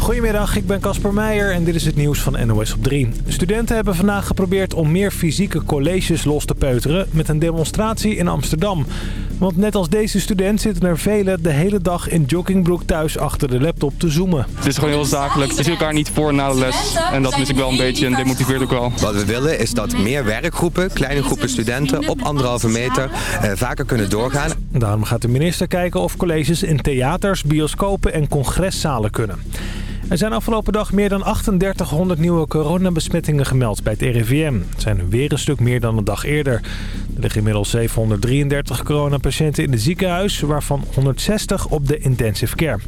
Goedemiddag, ik ben Casper Meijer en dit is het nieuws van NOS op 3. Studenten hebben vandaag geprobeerd om meer fysieke colleges los te peuteren met een demonstratie in Amsterdam. Want net als deze student zitten er velen de hele dag in joggingbroek thuis achter de laptop te zoomen. Het is gewoon heel zakelijk. Je ziet elkaar niet voor na de les. En dat mis ik wel een beetje en demotiveert ook wel. Wat we willen is dat meer werkgroepen, kleine groepen studenten op anderhalve meter eh, vaker kunnen doorgaan. Daarom gaat de minister kijken of colleges in theaters, bioscopen en congreszalen kunnen. Er zijn afgelopen dag meer dan 3800 nieuwe coronabesmettingen gemeld bij het RIVM. Het zijn weer een stuk meer dan een dag eerder. Er liggen inmiddels 733 coronapatiënten in het ziekenhuis, waarvan 160 op de intensive care.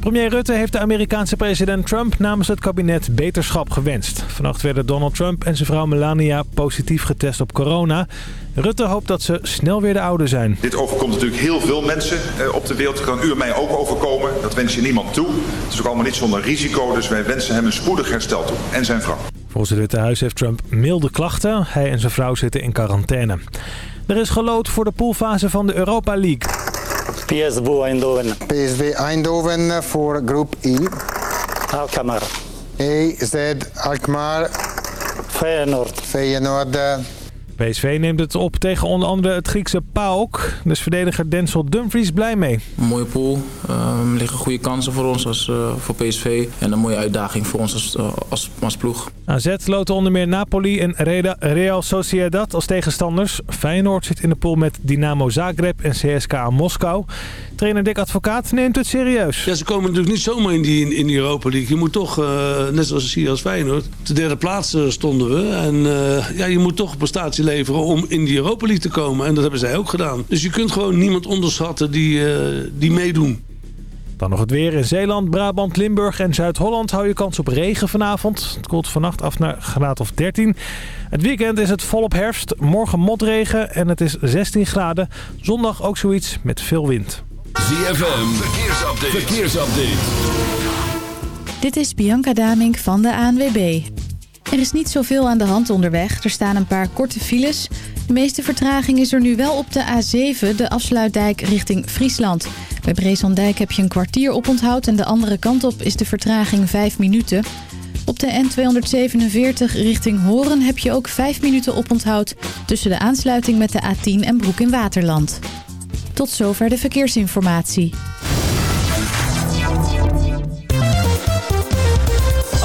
Premier Rutte heeft de Amerikaanse president Trump namens het kabinet beterschap gewenst. Vannacht werden Donald Trump en zijn vrouw Melania positief getest op corona. Rutte hoopt dat ze snel weer de oude zijn. Dit overkomt natuurlijk heel veel mensen eh, op de wereld. Het kan u en mij ook overkomen. Dat wens je niemand toe. Het is ook allemaal niet zonder risico. Dus wij wensen hem een spoedig herstel toe. En zijn vrouw. Volgens het Witte Huis heeft Trump milde klachten. Hij en zijn vrouw zitten in quarantaine. Er is gelood voor de poolfase van de Europa League. PSV Eindhoven. PSV Eindhoven voor groep I. Alkmaar. EZ Alkmaar. Feyenoord. Feyenoord. PSV neemt het op tegen onder andere het Griekse PAOK. Dus verdediger Denzel Dumfries blij mee. Een mooie pool. Er liggen goede kansen voor ons als uh, voor PSV. En een mooie uitdaging voor ons als, uh, als, als ploeg. AZ loten onder meer Napoli en Real Sociedad als tegenstanders. Feyenoord zit in de pool met Dynamo Zagreb en CSKA Moskou. Trainer Dick Advocaat neemt het serieus. Ja, ze komen natuurlijk niet zomaar in die, in die Europa League. Je moet toch, uh, net zoals zie als Feyenoord, de derde plaats stonden we. En ja, je moet toch prestatie om in die Europa League te komen. En dat hebben zij ook gedaan. Dus je kunt gewoon niemand onderschatten die, uh, die meedoen. Dan nog het weer in Zeeland, Brabant, Limburg en Zuid-Holland hou je kans op regen vanavond. Het koelt vannacht af naar graad of 13. Het weekend is het volop herfst, morgen motregen en het is 16 graden. Zondag ook zoiets met veel wind. ZFM, verkeersupdate. verkeersupdate. Dit is Bianca Damink van de ANWB. Er is niet zoveel aan de hand onderweg. Er staan een paar korte files. De meeste vertraging is er nu wel op de A7, de afsluitdijk richting Friesland. Bij Breeslanddijk heb je een kwartier op onthoud en de andere kant op is de vertraging 5 minuten. Op de N247 richting Horen heb je ook 5 minuten op onthoud tussen de aansluiting met de A10 en Broek in Waterland. Tot zover de verkeersinformatie.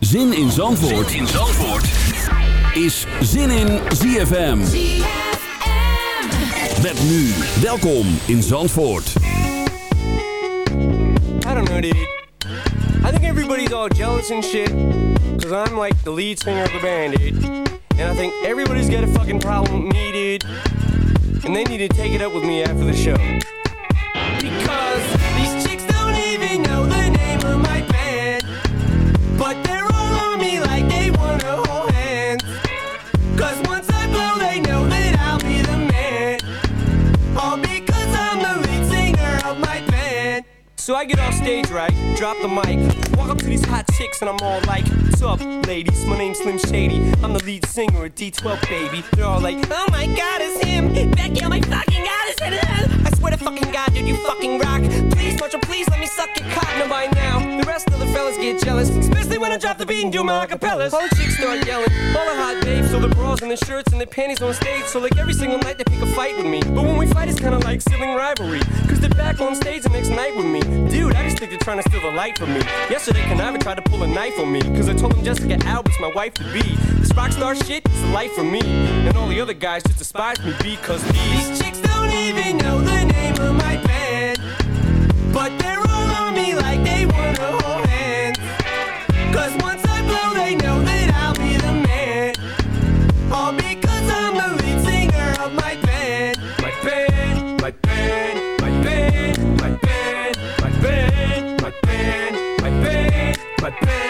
Zin in Zandvoort, zin in Zandvoort. is Zin in ZFM. Met nu, welkom in Zandvoort. I don't know, dude. I think everybody's all jealous and shit. Cause I'm like the lead singer of the band, dude. And I think everybody's got a fucking problem with me, dude. And they need to take it up with me after the show. Because So I get off stage right, drop the mic, walk up to these hot chicks, and I'm all like, What's up, ladies? My name's Slim Shady. I'm the lead singer of D12, baby. They're all like, Oh my god, it's him. Becky, oh my fucking god, it's him. I swear to fucking god, dude, you fucking rock. Please, Marshall, please let me suck your. Now by now, the rest of the fellas get jealous, when I drop the beat and do my acapellas. The chicks start yelling, all the hot babes, so the bras and the shirts and the panties on stage. So like every single night they pick a fight with me. But when we fight, it's kinda like sibling rivalry. Cause they're back on stage the next night with me. Dude, I just think they're trying to steal the light from me. Yesterday, Kuniva tried to pull a knife on me. Cause I told him Jessica Alba's my wife to be. This rock star shit is life for me. And all the other guys just despise me because these, these chicks don't even know the name of my band. But they're but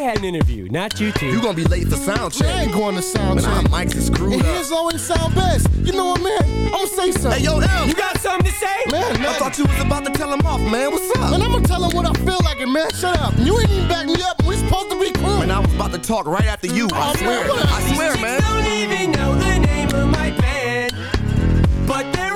had an interview, not you two. You gonna be late for sound check. I ain't going to sound check. My mics is screwed and up. his always sound best. You know what, man? I'm gonna say something. Hey, yo, M. You got something to say? Man, man. I thought you was about to tell him off, man. What's up? Man, I'm gonna tell him what I feel like, and man, shut up. You ain't even back me up. We supposed to be cool. Man, I was about to talk right after you. I Oh, swear. man, I swear, man. don't even know the name of my band. But they're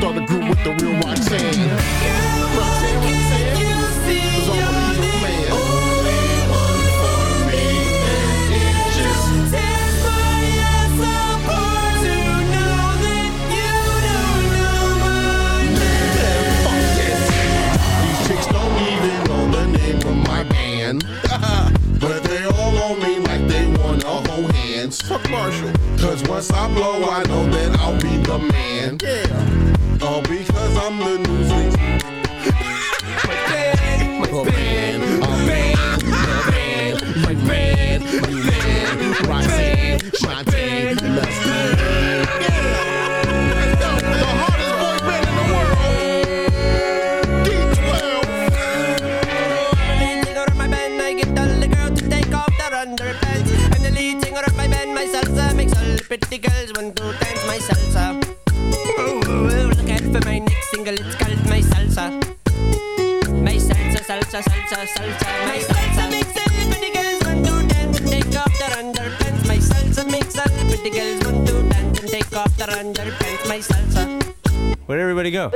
start a group with the real Roxanne. Roxanne, Roxanne. 'Cause I'm a real man. These chicks don't even know the name of my band. but they all on me like they wanna hold hands. Fuck Marshall. Cause once I blow, I know that I'll be the man. Yeah. All because I'm the newsleak. my band, my band, my band, my band, my band, my band, Roxanne, Shantae, let's go. The hardest boy band in the salsa, salsa, salsa, salsa, my salsa makes all the pretty girls want to dance and take off their underpants. My salsa makes all the pretty girls want to dance and take off their underpants. My salsa. Where'd everybody go?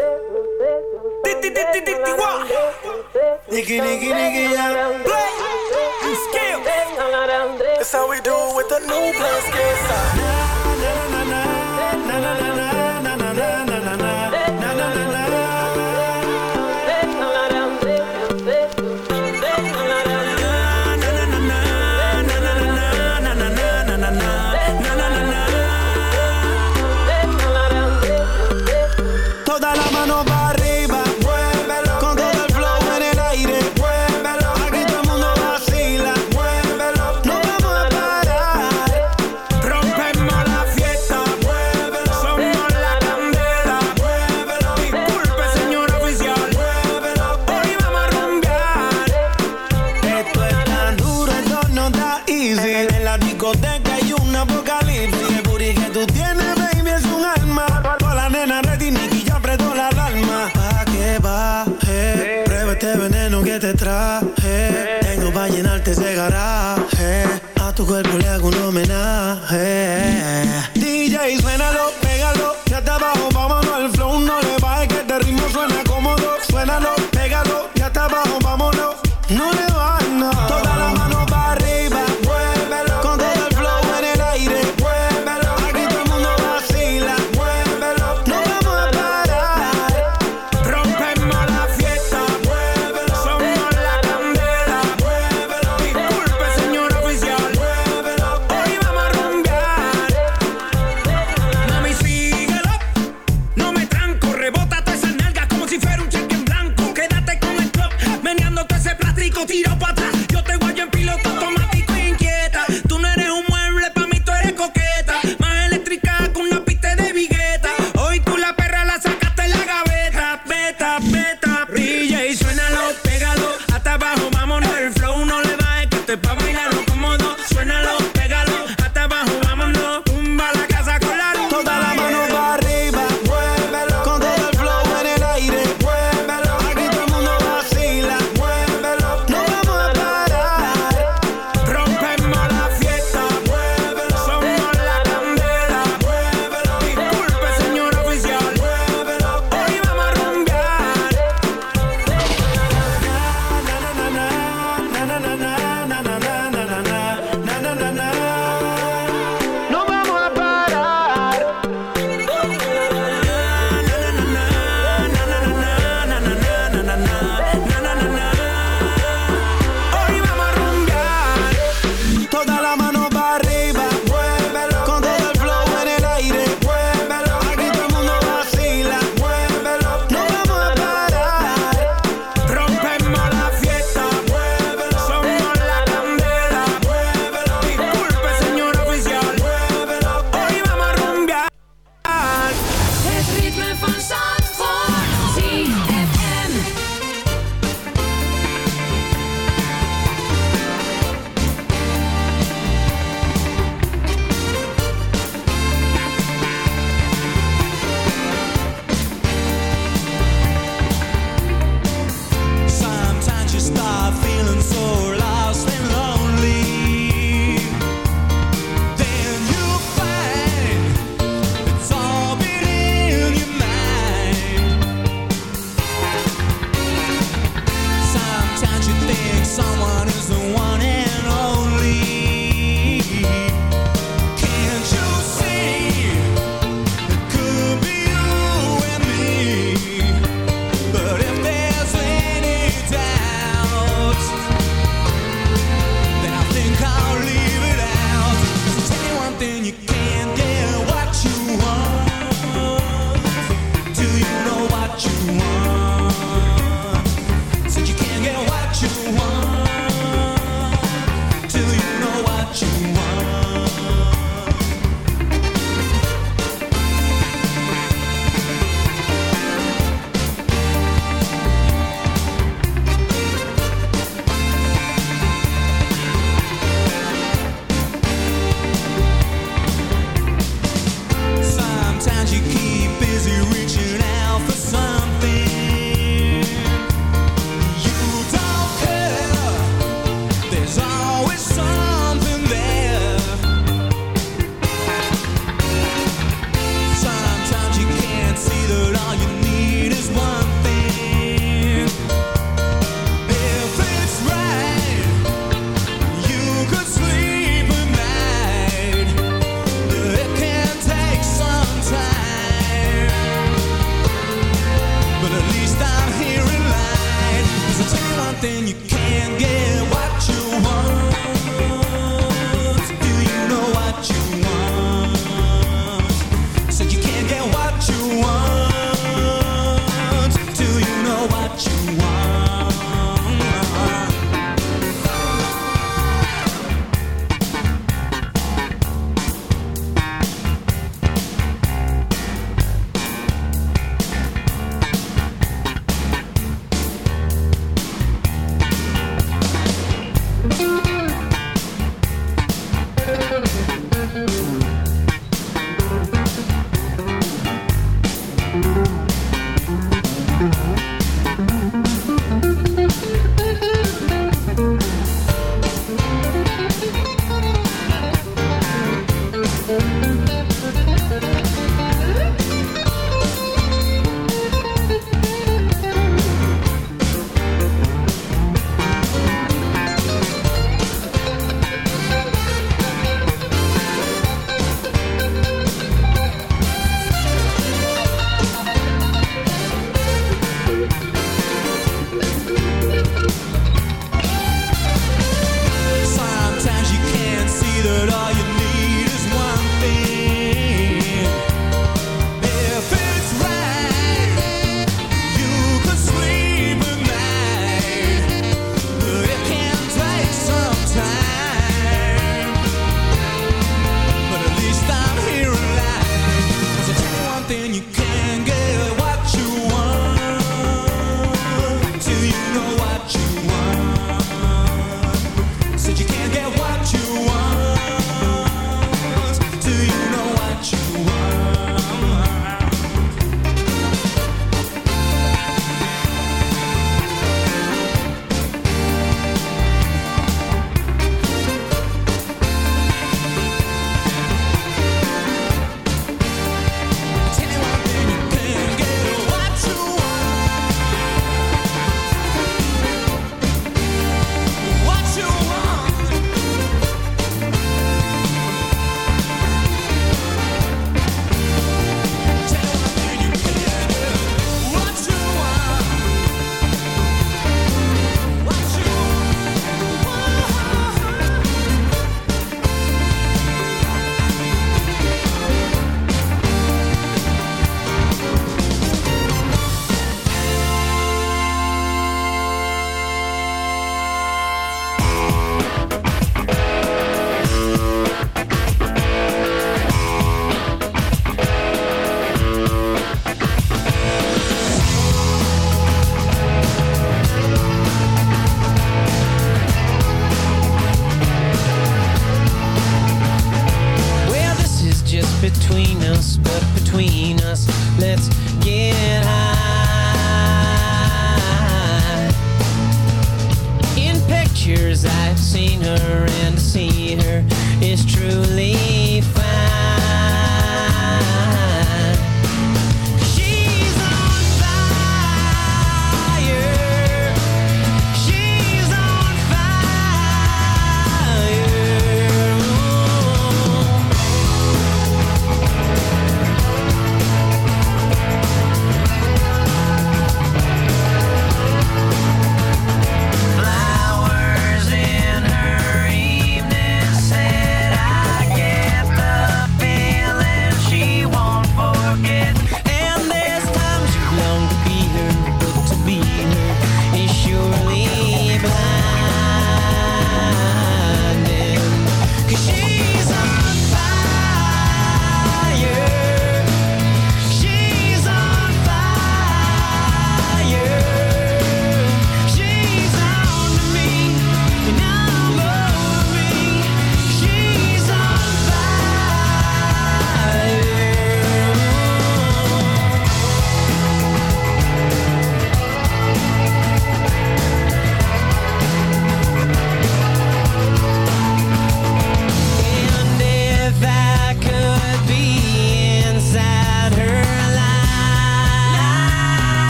Nigga, nigga, nigga, yeah. Play. Skill. That's how we do with the new play skill. Toda Nicky ya apretó la alarma. Pa' que baje, prueba este veneno que te traje. Tengo pa' llenarte ese garaje. A tu cuerpo le hago un homenaje.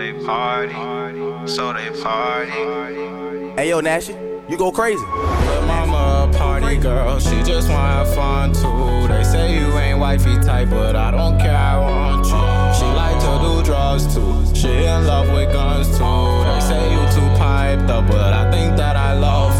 They party, so they party. Hey yo, Nash, you go crazy. Lil' mama a party girl, she just wanna have fun too. They say you ain't wifey type, but I don't care, I want you. She like to do drugs too, she in love with guns too. They say you too piped up, but I think that I love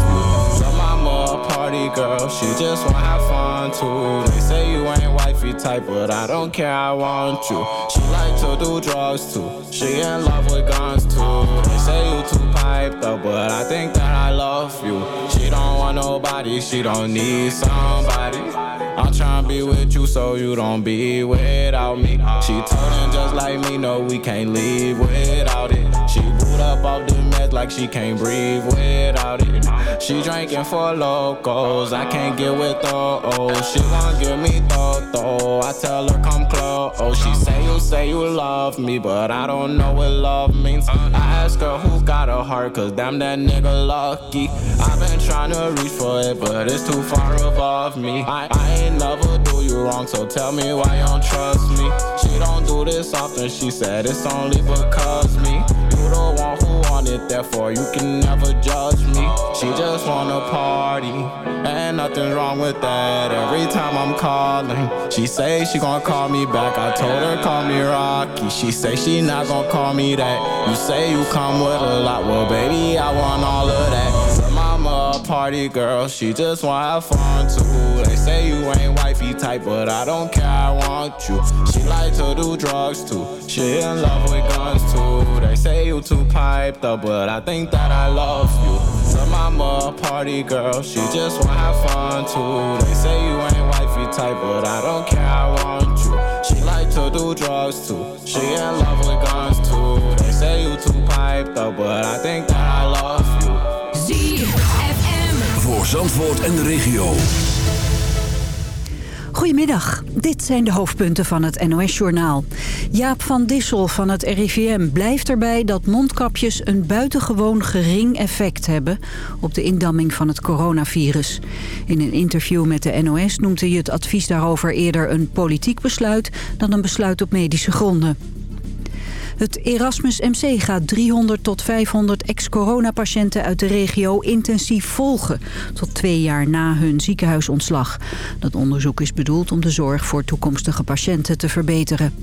girl, she just wanna have fun too. They say you ain't wifey type, but I don't care, I want you. She like to do drugs too, she in love with guns too. They say you too piped up, but I think that I love you. She don't want nobody, she don't need somebody. I'm tryna be with you so you don't be without me. She told him just like me, no, we can't leave without it. She boot up off the meds like she can't breathe without it. She drinking for locals, I can't get with those. She won't give me thought though. I tell her come close. She say you say you love me, but I don't know what love means. I ask her who got a heart, cause damn that nigga lucky. I've been trying to reach for it, but it's too far above me. I, I ain't never do you wrong, so tell me why you don't trust me. She don't do this often, she said it's only because me. The one who want it, therefore you can never judge me. She just wanna party, and nothing's wrong with that. Every time I'm calling, she say she gon' call me back. I told her call me Rocky. She say she not gon' call me that. You say you come with a lot, well baby I want all of that. Party girl, she just wanna have fun too. They say you ain't wifey type, but I don't care, I want you. She like to do drugs too. She in love with guns too. They say you too piped up, but I think that I love you. Her mama party girl, she just wanna have fun too. They say you ain't wifey type, but I don't care, I want you. She like to do drugs too. She in love with guns too. They say you too piped up, but I think that I love you. Voor Zandvoort en de regio. Goedemiddag, dit zijn de hoofdpunten van het NOS-journaal. Jaap van Dissel van het RIVM blijft erbij dat mondkapjes een buitengewoon gering effect hebben op de indamming van het coronavirus. In een interview met de NOS noemt hij het advies daarover eerder een politiek besluit dan een besluit op medische gronden. Het Erasmus MC gaat 300 tot 500 ex-coronapatiënten uit de regio intensief volgen. Tot twee jaar na hun ziekenhuisontslag. Dat onderzoek is bedoeld om de zorg voor toekomstige patiënten te verbeteren.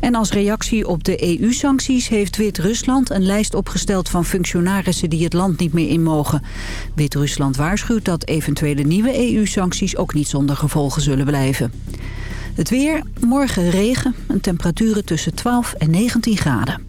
En als reactie op de EU-sancties heeft Wit-Rusland een lijst opgesteld van functionarissen die het land niet meer in mogen. Wit-Rusland waarschuwt dat eventuele nieuwe EU-sancties ook niet zonder gevolgen zullen blijven. Het weer, morgen regen, en temperaturen tussen 12 en 19 graden.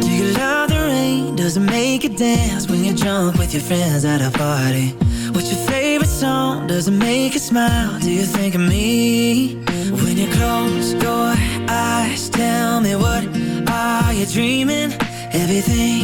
Do you love the rain? Does it make you dance when you're drunk with your friends at a party? What's your favorite song? Does it make you smile? Do you think of me? When you close your eyes, tell me what are you dreaming? Everything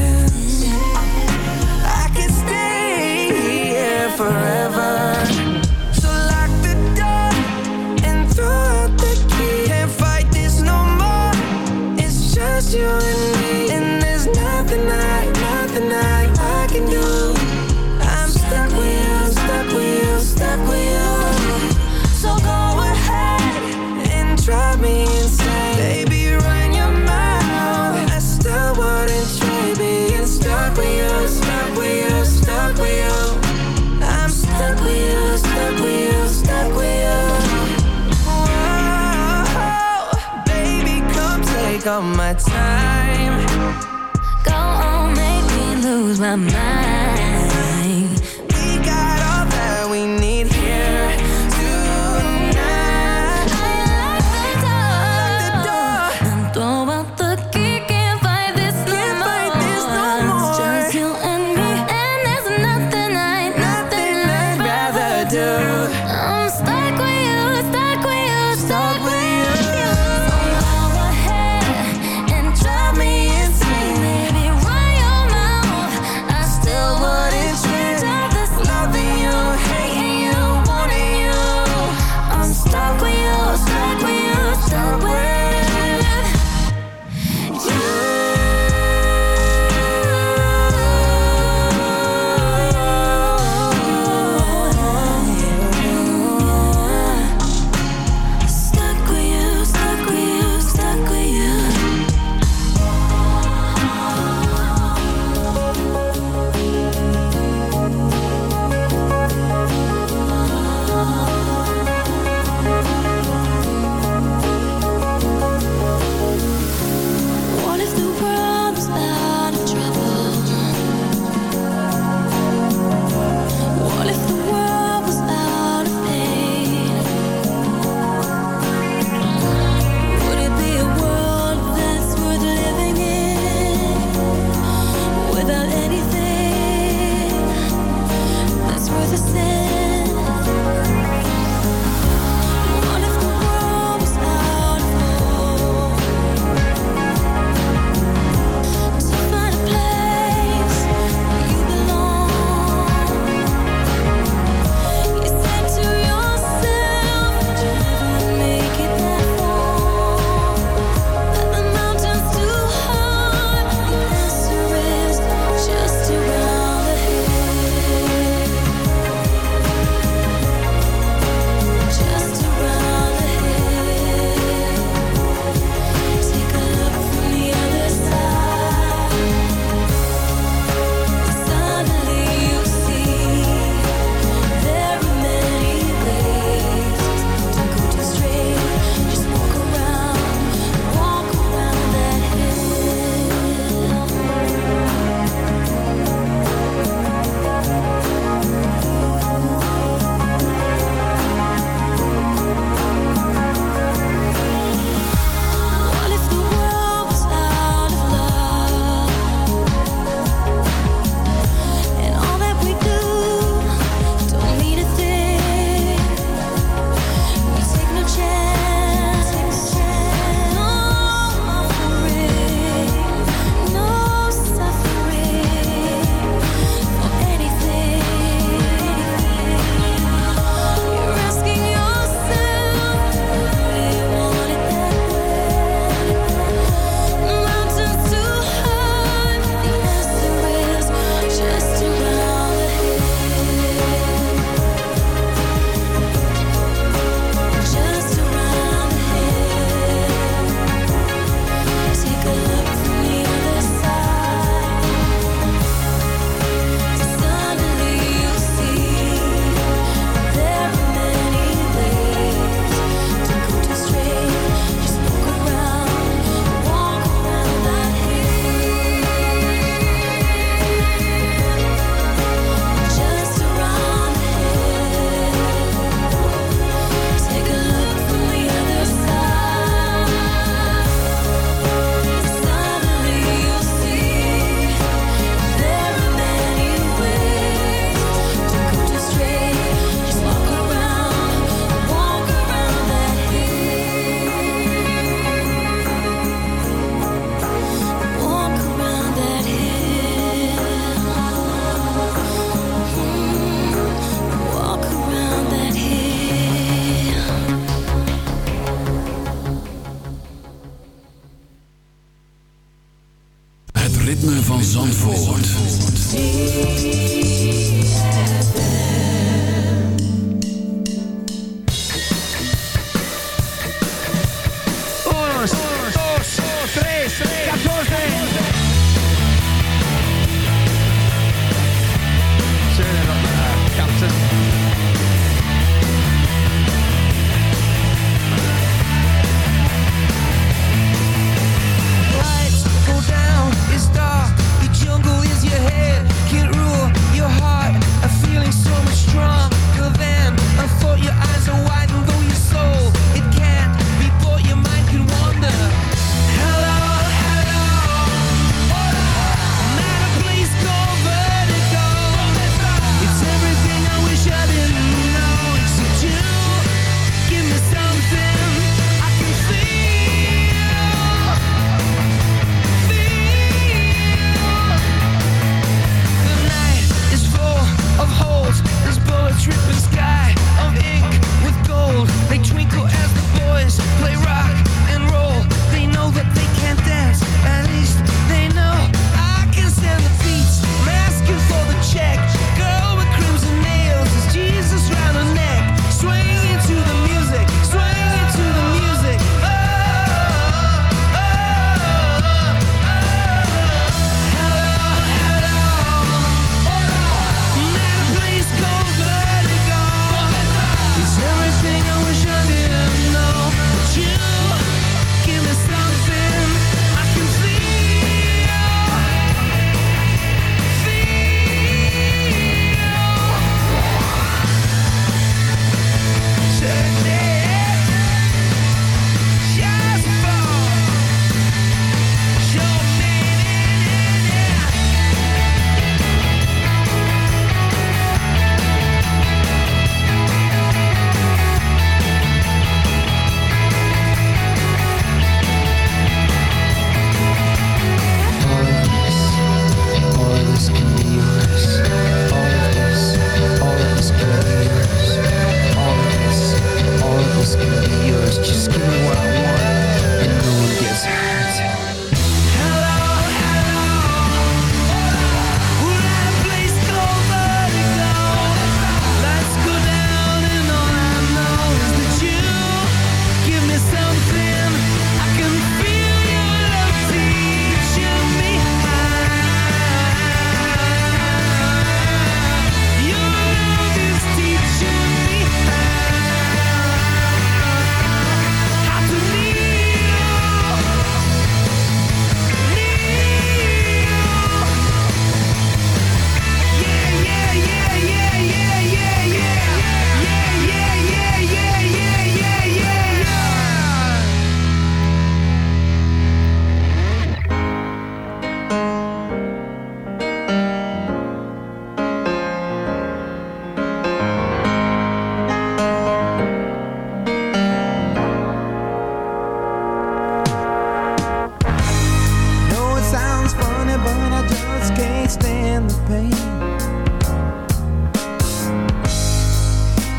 and the pain.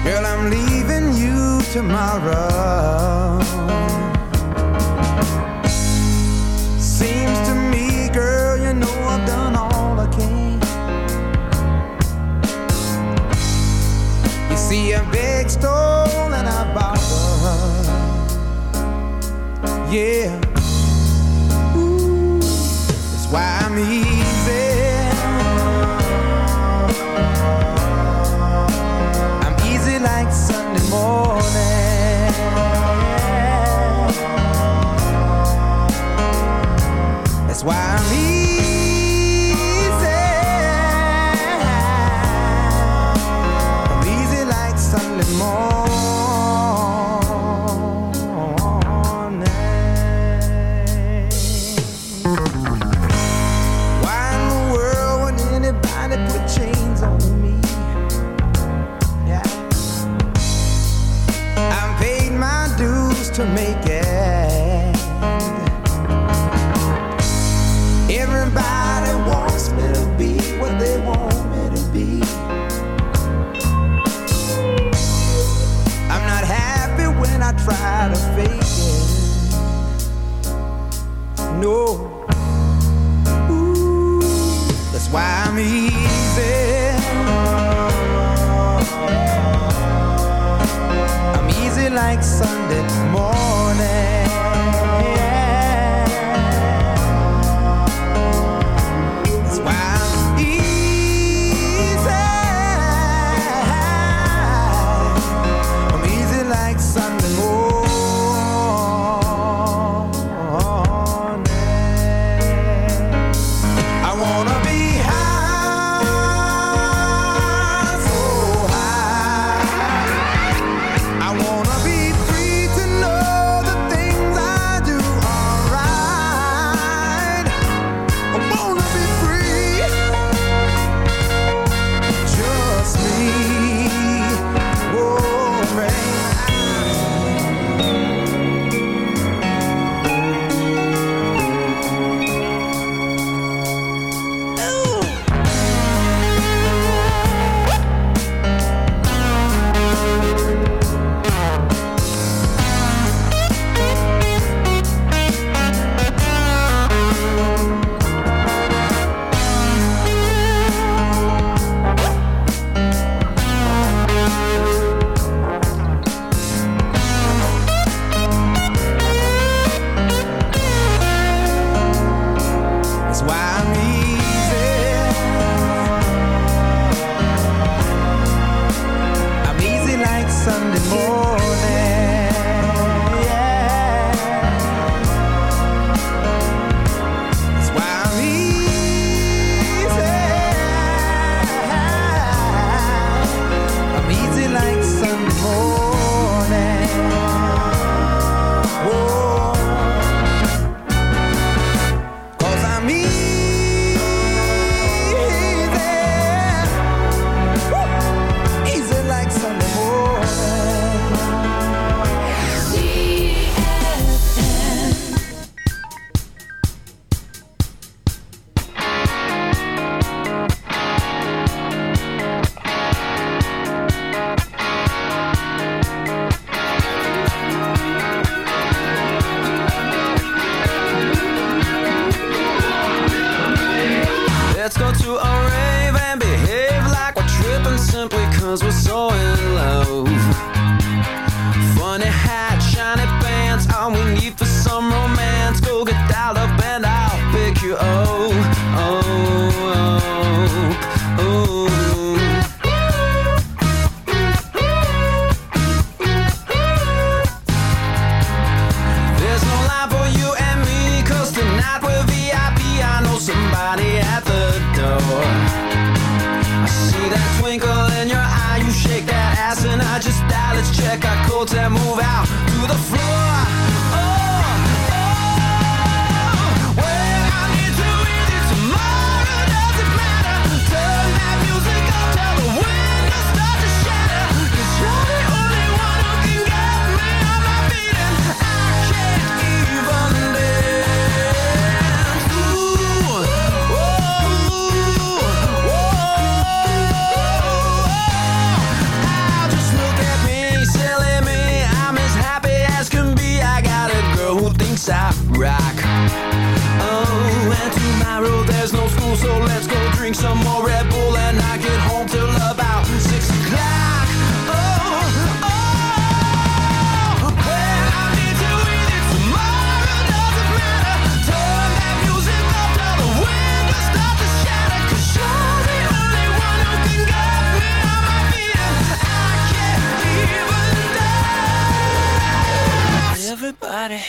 Girl, I'm leaving you tomorrow. Seems to me, girl, you know I've done all I can. You see, I begged, stole, and I borrowed. Yeah.